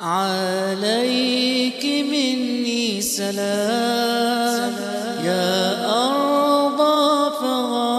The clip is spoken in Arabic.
عليك مني سلام. يا أرض فغار